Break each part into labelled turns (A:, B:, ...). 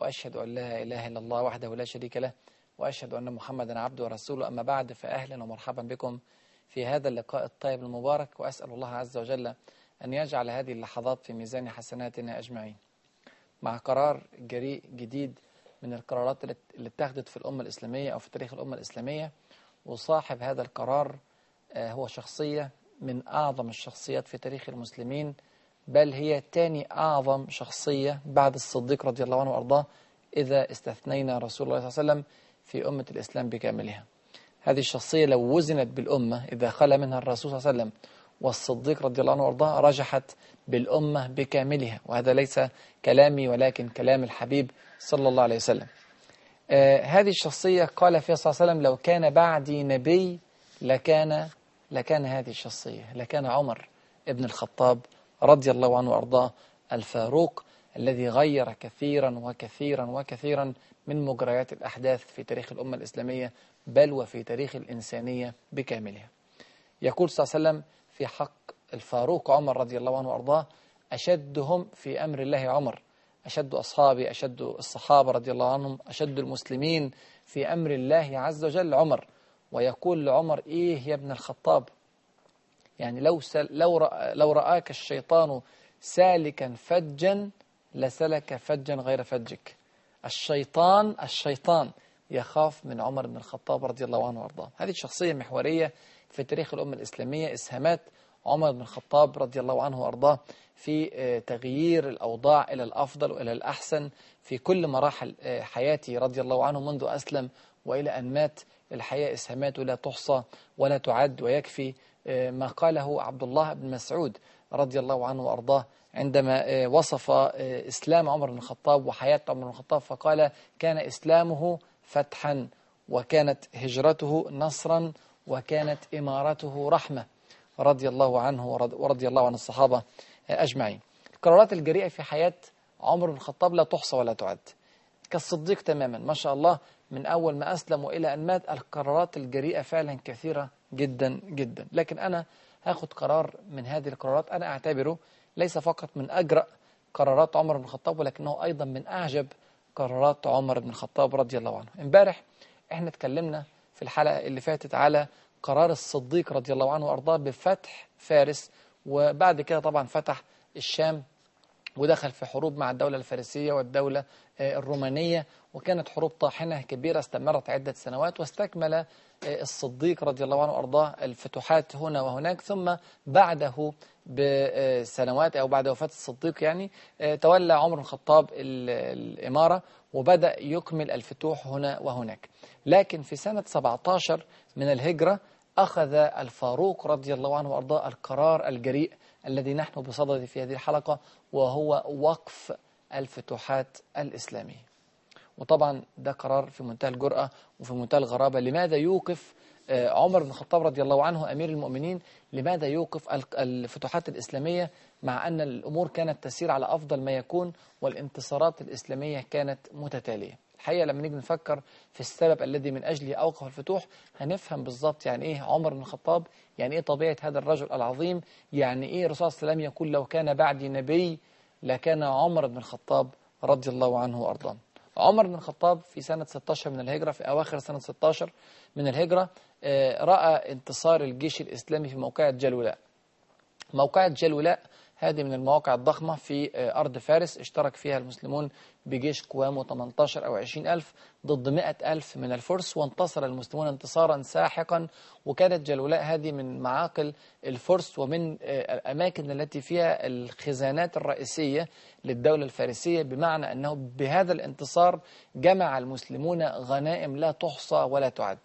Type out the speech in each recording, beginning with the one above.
A: وأشهد أن لا إله إلا الله وحده لا شريك له وأشهد أن محمدا عبده ورسوله. أما بعد فأهلا ومرحبا بكم في هذا اللقاء الطيب المبارك وأسأل الله عز وجل أن يجعل هذه اللحظات في ميزان حسناتنا أجمعين. مع قرار جريء جديد من القرارات اللي اتخذت في الأمة الإسلامية أو في تاريخ الأمة الإسلامية وصاحب هذا القرار هو شخصية من أعظم الشخصيات في تاريخ المسلمين بل هي تاني أعظم شخصية بعد الصديق رضي الله عنه وأرضاه إذا استثنينا رسول الله صلى الله عليه وسلم في أمة الإسلام بكاملها. هذه الشخصية لو وزنت بالأمة إذا خلى منها الرسول صلى الله عليه وسلم والصديق رضي الله عنه وأرضاه رجحت بالأمة بكاملها. وهذا ليس كلامي ولكن كلام الحبيب صلى الله عليه وسلم. آه هذه الشخصية قال فيها صلى الله عليه وسلم لو كان بعدي نبي لكان لكان هذه الشخصية لكان عمر ابن الخطاب رضي الله عنه وأرضاه الفاروق الذي غير كثيرا وكثيرا وكثيرا من مجريات الأحداث في تاريخ الأمة الإسلامية بل وفي تاريخ الإنسانية بكاملها. يقول صلى الله عليه وسلم في حق الفاروق عمر رضي الله عنه وأرضاه أشدهم في أمر الله عمر أشد أصحابي أشد الصحابة رضي الله عنهم أشد المسلمين في أمر الله عز وجل عمر. ويقول لعمر إيه يا ابن الخطاب؟ يعني لو لو رأ لو رآك الشيطان سالكا فجا لسلك فجا غير فجك. الشيطان الشيطان يخاف من عمر بن الخطاب رضي الله عنه وأرضاه. هذه شخصية محورية في تاريخ الأمة الإسلامية إسهامات عمر بن الخطاب رضي الله عنه وأرضاه. في تغيير الأوضاع إلى الأفضل وإلى الأحسن في كل مراحل حياته رضي الله عنه منذ أسلم وإلى أن مات الحياة إسهاماته لا تحصى ولا تعد ويكفي ما قاله عبد الله بن مسعود رضي الله عنه وأرضاه عندما وصف إسلام عمر بن الخطاب وحياة عمر بن الخطاب فقال كان إسلامه فتحا وكانت هجرته نصرا وكانت إمارته رحمة رضي الله عنه ورضي الله عن الصحابة. أجمعين. القرارات الجريئة في حياة عمر بن الخطاب لا تحصى ولا تعد. كالصديق تماما. ما شاء الله من أول ما أسلم وإلى أن مات القرارات الجريئة فعلا كثيرة جدا جدا. لكن أنا هاخد قرار من هذه القرارات. أنا أعتبره ليس فقط من أجرأ قرارات عمر بن الخطاب ولكنه أيضا من أعجب قرارات عمر بن الخطاب رضي الله عنه. امبارح إحنا اتكلمنا في الحلقة اللي فاتت على قرار الصديق رضي الله عنه وأرضاه بفتح فارس وبعد كده طبعا فتح الشام ودخل في حروب مع الدولة الفارسية والدولة الرومانية وكانت حروب طاحنة كبيرة استمرت عدة سنوات واستكمل الصديق رضي الله عنه وأرضاه الفتوحات هنا وهناك ثم بعده بسنوات أو بعد وفاة الصديق يعني تولى عمر الخطاب الإمارة وبدأ يكمل الفتوح هنا وهناك. لكن في سنة 17 من الهجرة أخذ الفاروق رضي الله عنه وأرضاه القرار الجريء الذي نحن بصدده في هذه الحلقة وهو وقف الفتوحات الإسلامية. وطبعا ده قرار في منتهى الجرأة وفي منتهى الغرابة. لماذا يوقف عمر بن الخطاب رضي الله عنه أمير المؤمنين؟ لماذا يوقف الفتوحات الإسلامية؟ مع أن الأمور كانت تسير على أفضل ما يكون والانتصارات الإسلامية كانت متتالية. الحقيقة لما نيجي نفكر في السبب الذي من أجله أوقف الفتوح هنفهم بالضبط يعني إيه عمر بن الخطاب يعني إيه طبيعة هذا الرجل العظيم يعني إيه الرسول صلى الله عليه وسلم يقول لو كان بعدي نبي لكان عمر بن الخطاب رضي الله عنه وأرضاه. عمر بن الخطاب في سنة 16 من الهجرة في أواخر سنة 16 من الهجرة رأى انتصار الجيش الإسلامي في موقعة جلولاء. موقعة جلولاء هذه من المواقع الضخمة في أرض فارس. اشترك فيها المسلمون بجيش قوامه 18 أو 20 ألف ضد 100 ألف من الفرس وانتصر المسلمون انتصارا ساحقا. وكانت جلولاء هذه من معاقل الفرس ومن الأماكن التي فيها الخزانات الرئيسية للدولة الفارسية بمعنى أنه بهذا الانتصار جمع المسلمون غنائم لا تحصى ولا تعد.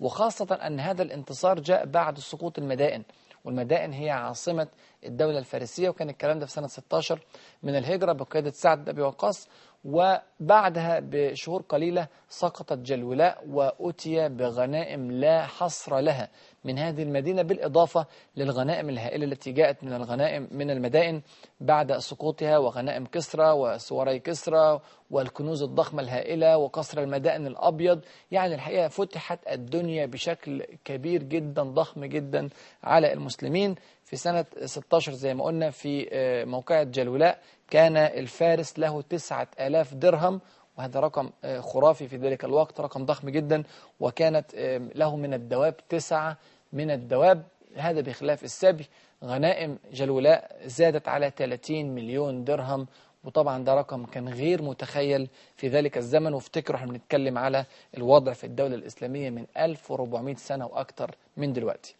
A: وخاصة أن هذا الانتصار جاء بعد سقوط المدائن. والمدائن هي عاصمة الدولة الفارسية وكان الكلام ده في سنة 16 من الهجرة بقيادة سعد بن أبي وقاص. وبعدها بشهور قليلة سقطت جلولاء وأتي بغنائم لا حصر لها من هذه المدينة بالإضافة للغنائم الهائلة التي جاءت من الغنائم من المدائن بعد سقوطها وغنائم كسرى وسواري كسرى والكنوز الضخمة الهائلة وقصر المدائن الأبيض. يعني الحقيقة فتحت الدنيا بشكل كبير جدا ضخم جدا على المسلمين. في سنة 16 زي ما قلنا في آه، موقعة جلولاء كان الفارس له تسعة آلاف درهم وهذا رقم آه، خرافي في ذلك الوقت رقم ضخم جدا وكانت آه، له من الدواب تسعة من الدواب هذا بخلاف السبي غنائم جلولاء زادت على 30 مليون درهم وطبعا ده رقم كان غير متخيل في ذلك الزمن وافتكروا إحنا بنتكلم على الوضع في الدولة الإسلامية من 1400 سنة وأكثر من دلوقتي.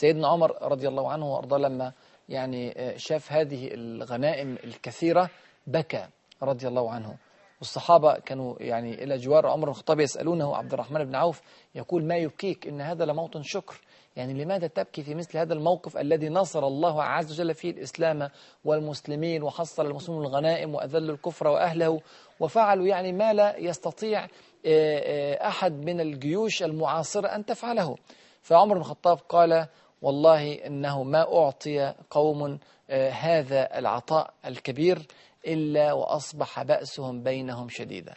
A: سيدنا عمر رضي الله عنه وأرضاه لما يعني آه، شاف هذه الغنائم الكثيرة بكى رضي الله عنه. والصحابة كانوا يعني إلى جوار عمر بن الخطاب يسألونه عبد الرحمن بن عوف يقول ما يبكيك؟ إن هذا لموطن شكر. يعني لماذا تبكي في مثل هذا الموقف الذي نصر الله عز وجل فيه الإسلام والمسلمين وحصل المسلمين الغنائم وأذل الكفر وأهله وفعلوا يعني ما لا يستطيع آه، آه، أحد من الجيوش المعاصرة أن تفعله. فعمر بن الخطاب قال والله إنه ما أعطي قوم آه، هذا العطاء الكبير إلا وأصبح بأسهم بينهم شديدا.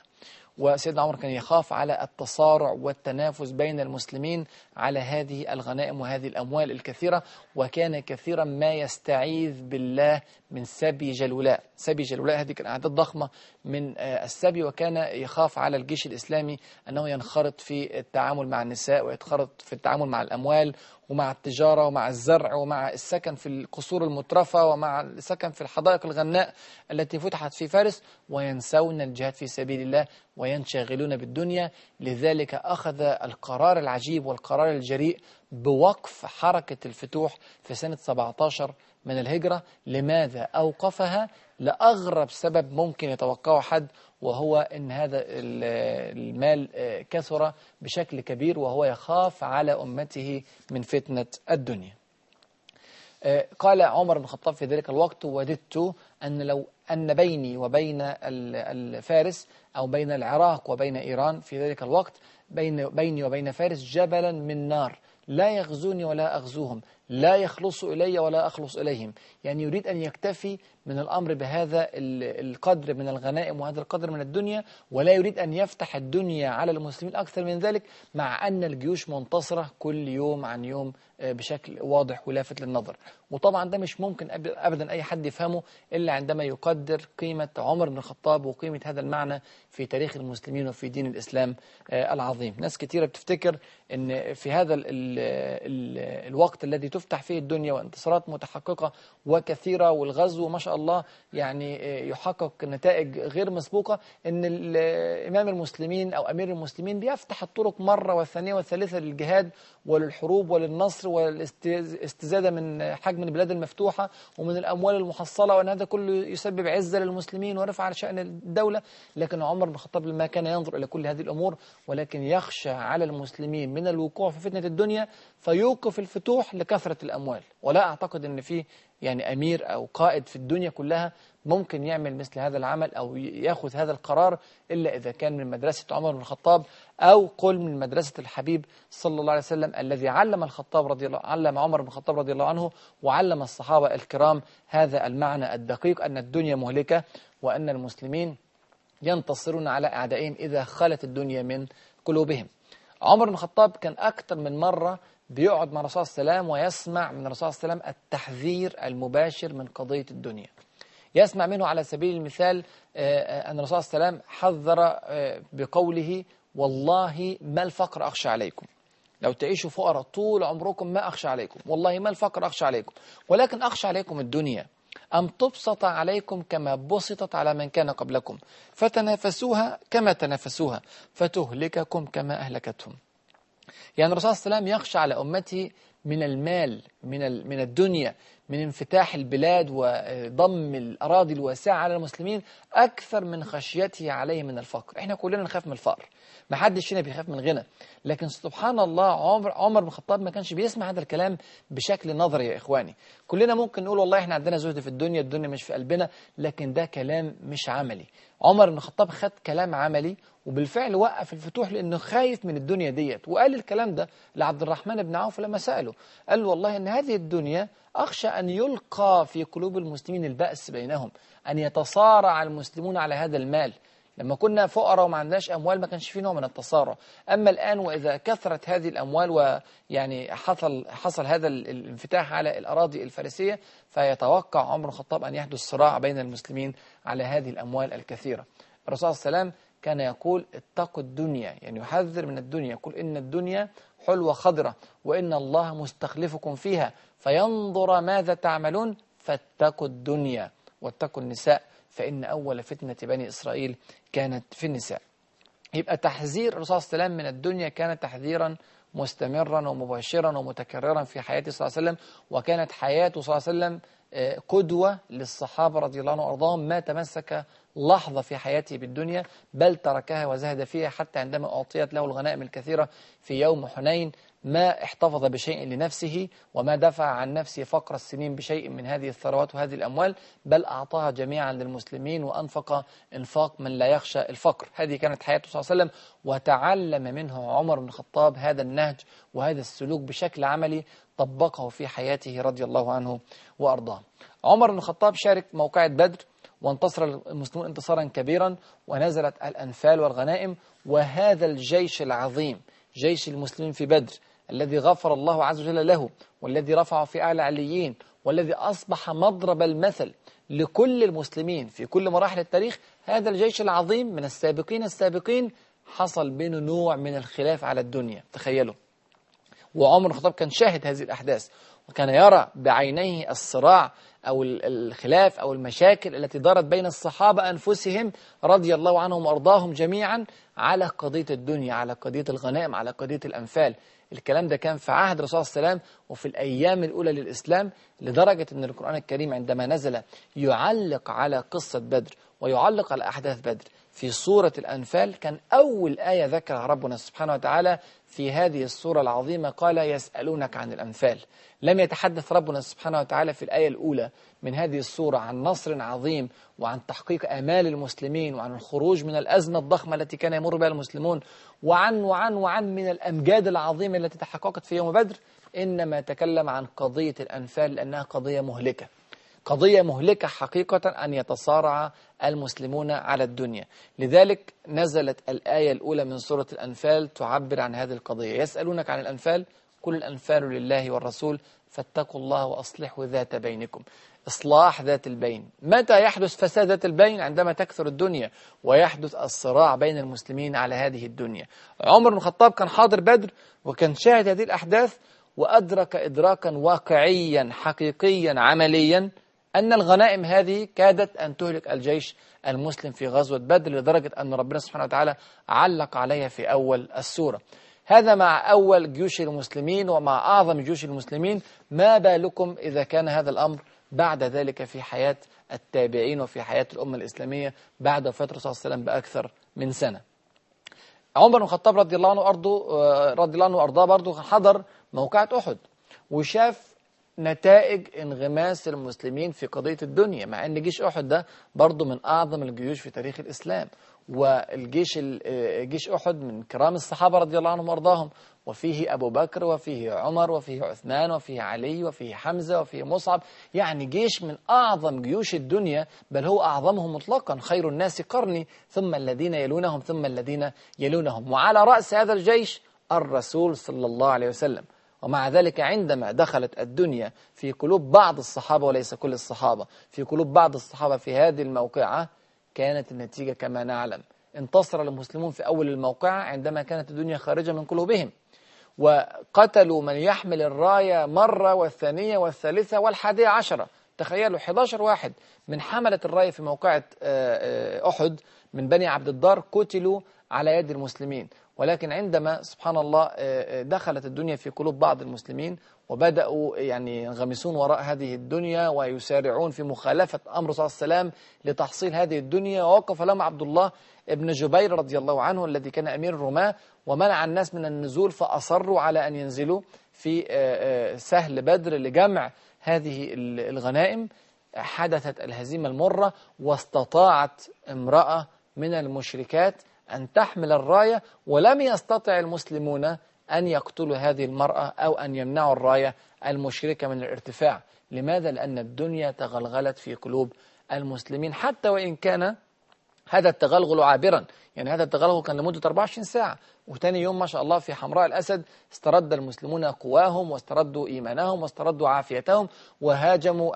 A: وسيدنا عمر كان يخاف على التصارع والتنافس بين المسلمين على هذه الغنائم وهذه الأموال الكثيرة وكان كثيرا ما يستعيذ بالله من سبي جلولاء. سبي جلولاء هذه كانت أعداد ضخمة من آه، السبي وكان يخاف على الجيش الإسلامي أنه ينخرط في التعامل مع النساء ويتخرط في التعامل مع الأموال ومع التجارة ومع الزرع ومع السكن في القصور المترفة ومع السكن في الحدائق الغناء التي فتحت في فارس وينسون الجهاد في سبيل الله وينشغلون بالدنيا. لذلك أخذ القرار العجيب والقرار الجريء بوقف حركة الفتوح في سنة 17 من الهجرة. لماذا أوقفها؟ لأغرب سبب ممكن يتوقعه حد وهو أن هذا المال كثر بشكل كبير وهو يخاف على أمته من فتنة الدنيا. قال عمر بن الخطاب في ذلك الوقت وددت أن لو أن بيني وبين الفارس أو بين العراق وبين إيران في ذلك الوقت بين بيني وبين فارس جبلا من نار لا يغزوني ولا أغزوهم. لا يخلص إلي ولا أخلص إليهم. يعني يريد أن يكتفي من الأمر بهذا القدر من الغنائم وهذا القدر من الدنيا ولا يريد أن يفتح الدنيا على المسلمين أكثر من ذلك مع أن الجيوش منتصرة كل يوم عن يوم آه، بشكل واضح ولافت للنظر. وطبعا ده مش ممكن أبدا أي حد يفهمه إلا عندما يقدر قيمة عمر بن الخطاب وقيمة هذا المعنى في تاريخ المسلمين وفي دين الإسلام آه، العظيم. ناس كثيرة بتفتكر أن في هذا ال ال الوقت الذي تفتح فيه الدنيا وانتصارات متحققة وكثيرة والغزو ما شاء الله يعني يحقق نتائج غير مسبوقة أن إمام المسلمين أو أمير المسلمين بيفتح الطرق مرة والثانية والثالثة للجهاد وللحروب وللنصر والاستزادة من حجم البلاد المفتوحة ومن الأموال المحصلة وأن هذا كله يسبب عزة للمسلمين ورفع على شأن الدولة. لكن عمر بن الخطاب لما كان ينظر إلى كل هذه الأمور ولكن يخشى على المسلمين من الوقوع في فتنة الدنيا فيوقف الفتوح لكثرة الأموال. ولا أعتقد أن في يعني أمير أو قائد في الدنيا كلها ممكن يعمل مثل هذا العمل أو يأخذ هذا القرار إلا إذا كان من مدرسة عمر بن الخطاب أو قل من مدرسة الحبيب صلى الله عليه وسلم الذي علم الخطاب رضي الله علم عمر بن الخطاب رضي الله عنه وعلم الصحابة الكرام هذا المعنى الدقيق أن الدنيا مهلكة وأن المسلمين ينتصرون على أعدائهم إذا خلت الدنيا من قلوبهم. عمر بن الخطاب كان أكثر من مرة بيقعد مع الرسول صلى الله عليه وسلم ويسمع من الرسول صلى الله عليه وسلم التحذير المباشر من قضية الدنيا. يسمع منه على سبيل المثال آه، آه، أن الرسول صلى الله عليه وسلم حذر آه، بقوله والله ما الفقر أخشى عليكم. لو تعيشوا فقراء طول عمركم ما أخشى عليكم. والله ما الفقر أخشى عليكم. ولكن أخشى عليكم الدنيا. أم تبسط عليكم كما بسطت على من كان قبلكم. فتنافسوها كما تنافسوها. فتهلككم كما أهلكتهم. يعني الرسول صلى الله عليه وسلم يخشى على أمته من المال من من الدنيا من انفتاح البلاد وضم الأراضي الواسعة على المسلمين أكثر من خشيته عليه من الفقر. إحنا كلنا نخاف من الفقر. ما حدش فينا بيخاف من الغنى. لكن سبحان الله عمر عمر بن الخطاب ما كانش بيسمع هذا الكلام بشكل نظري يا إخواني. كلنا ممكن نقول والله إحنا عندنا زهد في الدنيا الدنيا مش في قلبنا لكن ده كلام مش عملي. عمر بن الخطاب خد كلام عملي وبالفعل وقف الفتوح لأنه خايف من الدنيا ديت. وقال الكلام ده لعبد الرحمن بن عوف لما سأله. قال له والله أن هذه الدنيا أخشى أن يلقى في قلوب المسلمين البأس بينهم أن يتصارع المسلمون على هذا المال. لما كنا فقراء وما عندناش أموال ما كانش في نوع من التصارع. أما الآن وإذا كثرت هذه الأموال ويعني حصل حصل هذا الانفتاح على الأراضي الفارسية فيتوقع عمر الخطاب أن يحدث صراع بين المسلمين على هذه الأموال الكثيرة. الرسول صلى الله عليه وسلم كان يقول اتقوا الدنيا يعني يحذر من الدنيا يقول إن الدنيا حلوة خضرة وإن الله مستخلفكم فيها فينظر ماذا تعملون؟ فاتقوا الدنيا واتقوا النساء فإن أول فتنة بني إسرائيل كانت في النساء. يبقى تحذير الرسول صلى الله عليه وسلم من الدنيا كان تحذيرا مستمرا ومباشرا ومتكررا في حياته صلى الله عليه وسلم وكانت حياته صلى الله عليه وسلم قدوة للصحابة رضي الله عنهم وأرضاهم ما تمسك لحظة في حياته بالدنيا بل تركها وزهد فيها حتى عندما أعطيت له الغنائم الكثيرة في يوم حنين ما احتفظ بشيء لنفسه وما دفع عن نفسه فقر السنين بشيء من هذه الثروات وهذه الأموال بل أعطاها جميعا للمسلمين وأنفق إنفاق من لا يخشى الفقر. هذه كانت حياته صلى الله عليه وسلم وتعلم منه عمر بن الخطاب هذا النهج وهذا السلوك بشكل عملي طبقه في حياته رضي الله عنه وأرضاه. عمر بن الخطاب شارك موقعة بدر وانتصر المسلمون انتصارا كبيرا ونزلت الأنفال والغنائم وهذا الجيش العظيم جيش المسلمين في بدر الذي غفر الله عز وجل له والذي رفعه في أعلى عليين والذي أصبح مضرب المثل لكل المسلمين في كل مراحل التاريخ. هذا الجيش العظيم من السابقين السابقين حصل بينه نوع من الخلاف على الدنيا. تخيلوا. وعمر الخطاب كان شاهد هذه الأحداث وكان يرى بعينيه الصراع أو الخلاف أو المشاكل التي دارت بين الصحابة أنفسهم رضي الله عنهم وأرضاهم جميعا على قضية الدنيا على قضية الغنائم على قضية الأنفال. الكلام ده كان في عهد الرسول صلى الله عليه وسلم وفي الأيام الأولى للإسلام لدرجة أن القرآن الكريم عندما نزل يعلق على قصة بدر ويعلق على أحداث بدر. في سورة الأنفال كان أول آية ذكرها ربنا سبحانه وتعالى في هذه السورة العظيمة قال يسألونك عن الأنفال. لم يتحدث ربنا سبحانه وتعالى في الآية الأولى من هذه السورة عن نصر عظيم وعن تحقيق آمال المسلمين وعن الخروج من الأزمة الضخمة التي كان يمر بها المسلمون وعن وعن وعن من الأمجاد العظيمة التي تحققت في يوم بدر. إنما تكلم عن قضية الأنفال لأنها قضية مهلكة. قضية مهلكة حقيقة أن يتصارع المسلمون على الدنيا. لذلك نزلت الآية الأولى من سورة الأنفال تعبر عن هذه القضية. يسألونك عن الأنفال كل الأنفال لله والرسول فاتقوا الله وأصلحوا ذات بينكم. إصلاح ذات البين. متى يحدث فساد ذات البين؟ عندما تكثر الدنيا ويحدث الصراع بين المسلمين على هذه الدنيا. عمر بن الخطاب كان حاضر بدر وكان شاهد هذه الأحداث وأدرك إدراكا واقعيا حقيقيا عمليا أن الغنائم هذه كادت أن تهلك الجيش المسلم في غزوة بدر لدرجة أن ربنا سبحانه وتعالى علق عليها في أول السورة. هذا مع أول جيوش المسلمين ومع أعظم جيوش المسلمين. ما بالكم إذا كان هذا الأمر بعد ذلك في حياة التابعين وفي حياة الأمة الإسلامية بعد وفاة الرسول صلى الله عليه وسلم بأكثر من سنة. عمر بن الخطاب رضي الله عنه وأرضه رضي الله عنه وأرضاه برضه حضر موقعة أحد وشاف نتائج انغماس المسلمين في قضية الدنيا مع أن جيش أحد ده برضه من أعظم الجيوش في تاريخ الإسلام. والجيش جيش أحد من كرام الصحابة رضي الله عنهم وأرضاهم وفيه أبو بكر وفيه عمر وفيه عثمان وفيه علي وفيه حمزة وفيه مصعب. يعني جيش من أعظم جيوش الدنيا بل هو أعظمهم مطلقا خير الناس قرني ثم الذين يلونهم ثم الذين يلونهم. وعلى رأس هذا الجيش الرسول صلى الله عليه وسلم. ومع ذلك عندما دخلت الدنيا في قلوب بعض الصحابة وليس كل الصحابة في قلوب بعض الصحابة في هذه الموقعة كانت النتيجة كما نعلم. انتصر المسلمون في أول الموقعة عندما كانت الدنيا خارجة من قلوبهم. وقتلوا من يحمل الراية مرة والثانية والثالثة والحادية عشرة. تخيلوا 11 واحد من حملة الراية في موقعة أحد من بني عبد الدار قتلوا على يد المسلمين. ولكن عندما سبحان الله دخلت الدنيا في قلوب بعض المسلمين وبدأوا يعني ينغمسون وراء هذه الدنيا ويسارعون في مخالفة أمر صلى الله عليه وسلم لتحصيل هذه الدنيا ووقف لهم عبد الله ابن جبير رضي الله عنه الذي كان أمير الرماة ومنع الناس من النزول فأصروا على أن ينزلوا في سهل بدر لجمع هذه الغنائم. حدثت الهزيمة المرة واستطاعت امرأة من المشركات أن تحمل الراية ولم يستطع المسلمون أن يقتلوا هذه المرأة أو أن يمنعوا الراية المشركة من الارتفاع لماذا؟ لأن الدنيا تغلغلت في قلوب المسلمين حتى وإن كان هذا التغلغل عابرا يعني هذا التغلغل كان لمدة 24 ساعة. وتاني يوم ما شاء الله في حمراء الأسد استرد المسلمون قواهم واستردوا إيمانهم واستردوا عافيتهم وهاجموا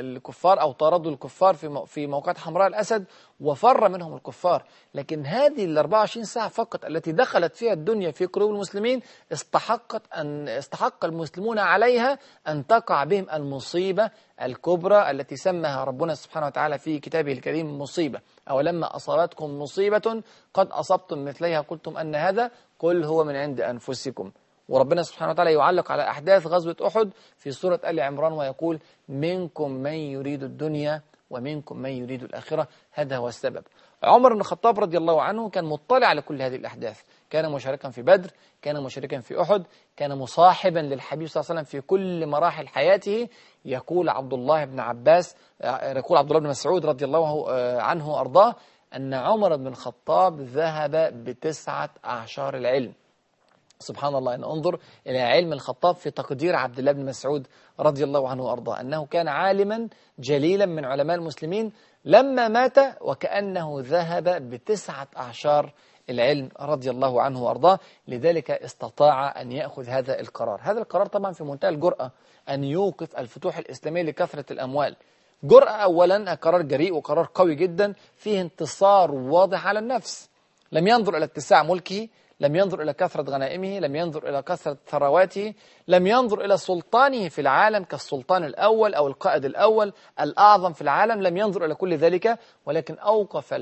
A: الكفار أو طاردوا الكفار في موقعة حمراء الأسد وفر منهم الكفار. لكن هذه ال 24 ساعة فقط التي دخلت فيها الدنيا في قلوب المسلمين استحقت أن استحق المسلمون عليها أن تقع بهم المصيبة الكبرى التي سمها ربنا سبحانه وتعالى في كتابه الكريم مصيبة. أو لما أصابتكم مصيبة قد أصبتم مثليها قلتم أن هذا قل هو من عند أنفسكم. وربنا سبحانه وتعالى يعلق على أحداث غزوة أحد في سورة آل عمران ويقول منكم من يريد الدنيا ومنكم من يريد الآخرة. هذا هو السبب. عمر بن الخطاب رضي الله عنه كان مطلع على كل هذه الأحداث. كان مشاركا في بدر كان مشاركا في أحد كان مصاحبا للحبيب صلى الله عليه وسلم في كل مراحل حياته. يقول عبد الله بن عباس يقول عبد الله بن مسعود رضي الله عنه وأرضاه أن عمر بن الخطاب ذهب بتسعة أعشار العلم. سبحان الله أن انظر إلى علم الخطاب في تقدير عبد الله بن مسعود رضي الله عنه وأرضاه أنه كان عالما جليلا من علماء المسلمين لما مات وكأنه ذهب بتسعة أعشار العلم رضي الله عنه وأرضاه لذلك استطاع أن يأخذ هذا القرار. هذا القرار طبعا في منتهى الجرأة أن يوقف الفتوح الإسلامية لكثرة الأموال. جرأة أولا قرار جريء وقرار قوي جدا فيه انتصار واضح على النفس. لم ينظر إلى اتساع ملكه لم ينظر إلى كثرة غنائمه لم ينظر إلى كثرة ثرواته لم ينظر إلى سلطانه في العالم كالسلطان الأول أو القائد الأول الأعظم في العالم. لم ينظر إلى كل ذلك ولكن أوقف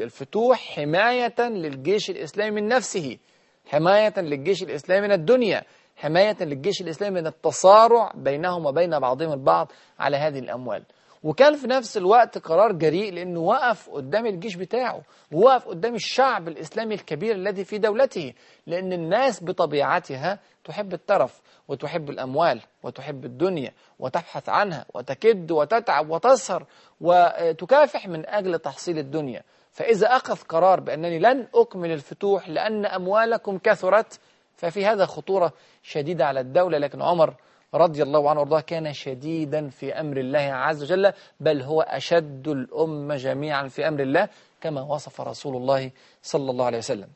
A: الفتوح حماية للجيش الإسلامي من نفسه حماية للجيش الإسلامي من الدنيا حماية للجيش الإسلامي من التصارع بينهم وبين بعضهم البعض على هذه الأموال. وكان في نفس الوقت قرار جريء لأنه وقف قدام الجيش بتاعه ووقف قدام الشعب الإسلامي الكبير الذي في دولته لأن الناس بطبيعتها تحب الترف وتحب الأموال وتحب الدنيا وتبحث عنها وتكد وتتعب وتسهر وتكافح من أجل تحصيل الدنيا. فإذا أخذ قرار بأنني لن أكمل الفتوح لأن أموالكم كثرت ففي هذا خطورة شديدة على الدولة لكن عمر رضي الله عنه وارضاه كان شديدا في أمر الله عز وجل بل هو أشد الأمة جميعا في أمر الله كما وصف رسول الله صلى الله عليه وسلم.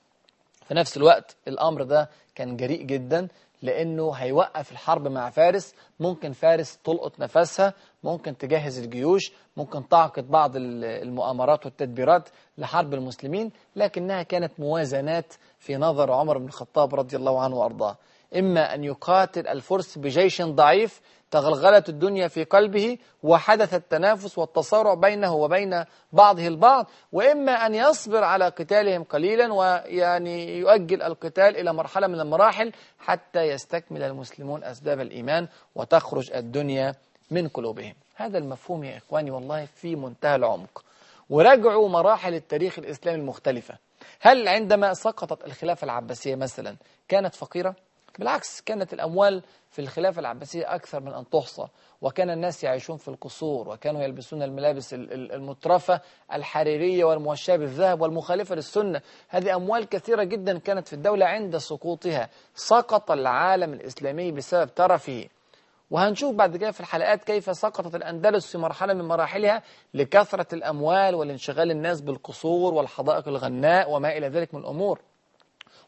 A: في نفس الوقت الأمر ده كان جريء جدا لأنه هيوقف الحرب مع فارس ممكن فارس تلقط نفسها ممكن تجهز الجيوش ممكن تعقد بعض المؤامرات والتدبيرات لحرب المسلمين لكنها كانت موازنات في نظر عمر بن الخطاب رضي الله عنه وأرضاه. إما أن يقاتل الفرس بجيش ضعيف تغلغلت الدنيا في قلبه وحدث التنافس والتصارع بينه وبين بعضه البعض وإما أن يصبر على قتالهم قليلا ويعني يؤجل القتال إلى مرحلة من المراحل حتى يستكمل المسلمون أسباب الإيمان وتخرج الدنيا من قلوبهم. هذا المفهوم يا إخواني والله في منتهى العمق. وراجعوا مراحل التاريخ الإسلامي المختلفة. هل عندما سقطت الخلافة العباسية مثلا كانت فقيرة؟ بالعكس كانت الأموال في الخلافة العباسية أكثر من أن تحصى وكان الناس يعيشون في القصور وكانوا يلبسون الملابس المترفة الحريرية والموشاة بالذهب والمخالفة للسنة. هذه أموال كثيرة جدا كانت في الدولة عند سقوطها. سقط العالم الإسلامي بسبب ترفه وهنشوف بعد كده في الحلقات كيف سقطت الأندلس في مرحلة من مراحلها لكثرة الأموال والانشغال الناس بالقصور والحدائق الغناء وما إلى ذلك من الأمور.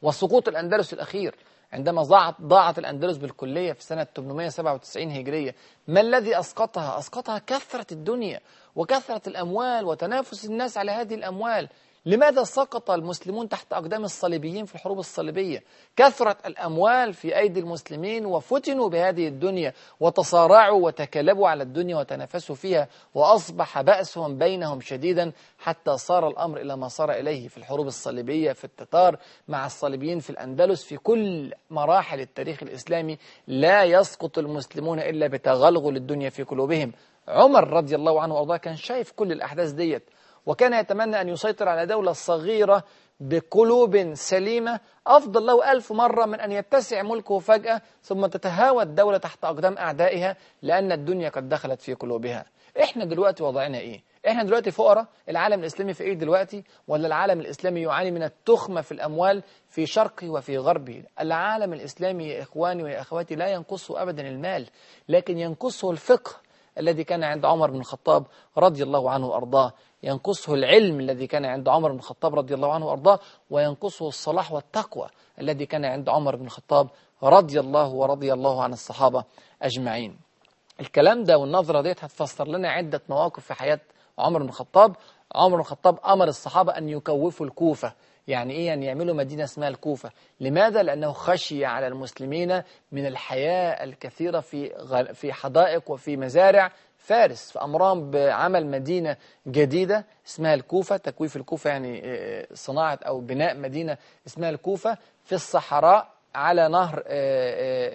A: وسقوط الأندلس الأخير. عندما ضاعت ضاعت الأندلس بالكلية في سنة 897 هجرية ما الذي أسقطها؟ أسقطها كثرة الدنيا وكثرة الأموال وتنافس الناس على هذه الأموال. لماذا سقط المسلمون تحت أقدام الصليبيين في الحروب الصليبية؟ كثرت الأموال في أيدي المسلمين وفتنوا بهذه الدنيا وتصارعوا وتكلبوا على الدنيا وتنافسوا فيها وأصبح بأسهم بينهم شديدا حتى صار الأمر إلى ما صار إليه في الحروب الصليبية في التتار مع الصليبيين في الأندلس في كل مراحل التاريخ الإسلامي لا يسقط المسلمون إلا بتغلغل الدنيا في قلوبهم. عمر رضي الله عنه وأرضاه كان شايف كل الأحداث ديت وكان يتمنى أن يسيطر على دولة صغيرة بقلوب سليمة. أفضل له ألف مرة من أن يتسع ملكه فجأة ثم تتهاوى الدولة تحت أقدام أعدائها لأن الدنيا قد دخلت في قلوبها. إحنا دلوقتي وضعنا إيه؟ إحنا دلوقتي فقراء العالم الإسلامي في إيه دلوقتي؟ ولا العالم الإسلامي يعاني من التخمة في الأموال في شرقه وفي غربه؟ العالم الإسلامي يا إخواني ويا أخواتي لا ينقصه أبدا المال لكن ينقصه الفقه. الذي كان عند عمر بن الخطاب رضي الله عنه وأرضاه. ينقصه العلم الذي كان عند عمر بن الخطاب رضي الله عنه وأرضاه وينقصه الصلاح والتقوى الذي كان عند عمر بن الخطاب رضي الله ورضي الله عن الصحابة أجمعين. الكلام ده والنظرة ديت هتفسر لنا عدة مواقف في حياة عمر بن الخطاب. عمر بن الخطاب أمر الصحابة أن يكوفوا الكوفة. يعني إيه أن يعملوا مدينة اسمها الكوفة لماذا؟ لأنه خشي على المسلمين من الحياة الكثيرة في في حدائق وفي مزارع فارس فأمرهم بعمل مدينة جديدة اسمها الكوفة تكويف الكوفة يعني صناعة أو بناء مدينة اسمها الكوفة في الصحراء على نهر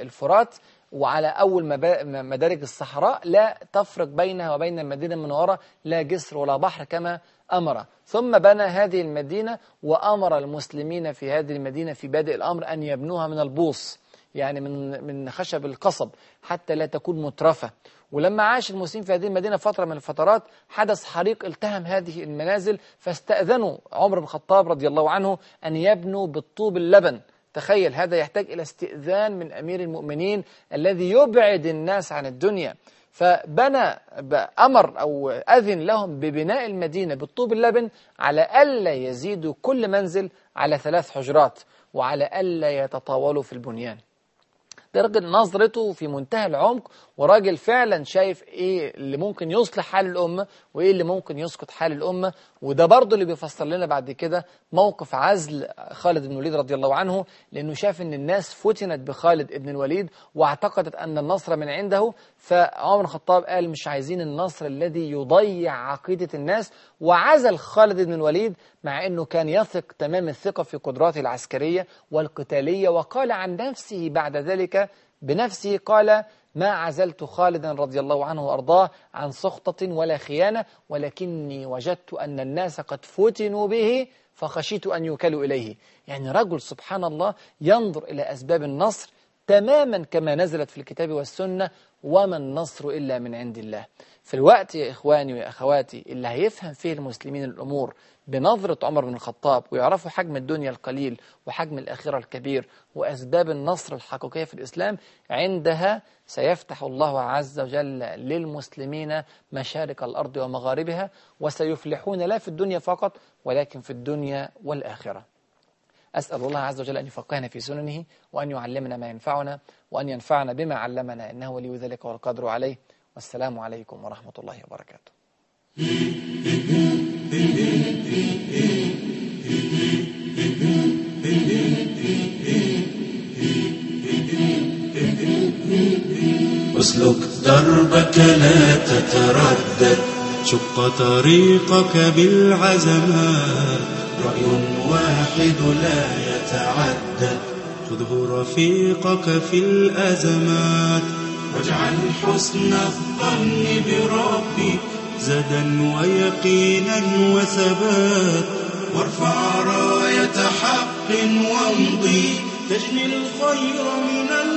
A: الفرات وعلى أول مدارج الصحراء لا تفرق بينها وبين المدينة المنورة لا جسر ولا بحر كما أمر ثم بنى هذه المدينة وأمر المسلمين في هذه المدينة في بادئ الأمر أن يبنوها من البوص يعني من من خشب القصب حتى لا تكون مترفة. ولما عاش المسلمين في هذه المدينة فترة من الفترات حدث حريق التهم هذه المنازل فاستأذنوا عمر بن الخطاب رضي الله عنه أن يبنوا بالطوب اللبن. تخيل هذا يحتاج إلى استئذان من أمير المؤمنين الذي يبعد الناس عن الدنيا. فبنى أمر أو أذن لهم ببناء المدينة بالطوب اللبن على ألا يزيدوا كل منزل على ثلاث حجرات وعلى ألا يتطاولوا في البنيان. ده راجل نظرته في منتهى العمق وراجل فعلا شايف إيه اللي ممكن يصلح حال الأمة وإيه اللي ممكن يسقط حال الأمة وده برضه اللي بيفسر لنا بعد كده موقف عزل خالد بن الوليد رضي الله عنه لأنه شاف إن الناس فتنت بخالد بن الوليد واعتقدت أن النصر من عنده. فعمر الخطاب قال مش عايزين النصر الذي يضيع عقيدة الناس. وعزل خالد بن الوليد مع أنه كان يثق تمام الثقة في قدراته العسكرية والقتالية وقال عن نفسه بعد ذلك بنفسه قال ما عزلت خالدا رضي الله عنه وأرضاه عن سخطة ولا خيانة ولكني وجدت أن الناس قد فتنوا به فخشيت أن يوكلوا إليه. يعني رجل سبحان الله ينظر إلى أسباب النصر تماما كما نزلت في الكتاب والسنة وما النصر إلا من عند الله. في الوقت يا إخواني ويا أخواتي اللي هيفهم فيه المسلمين الأمور بنظرة عمر بن الخطاب ويعرفوا حجم الدنيا القليل وحجم الآخرة الكبير وأسباب النصر الحقيقية في الإسلام عندها سيفتح الله عز وجل للمسلمين مشارق الأرض ومغاربها وسيفلحون لا في الدنيا فقط ولكن في الدنيا والآخرة. أسأل الله عز وجل أن يفقهنا في سننه وأن يعلمنا ما ينفعنا وأن ينفعنا بما علمنا إنه ولي ذلك والقدر عليه. والسلام عليكم ورحمة الله وبركاته.
B: اسلك دربك لا تتردد. شق طريقك بالعزمات. رأي واحد لا يتعدد خذه رفيقك في الأزمات. واجعل حسن الظن بربك زدا ويقينا وثبات. وارفع راية حق وامضي. تجني الخير من الخيرات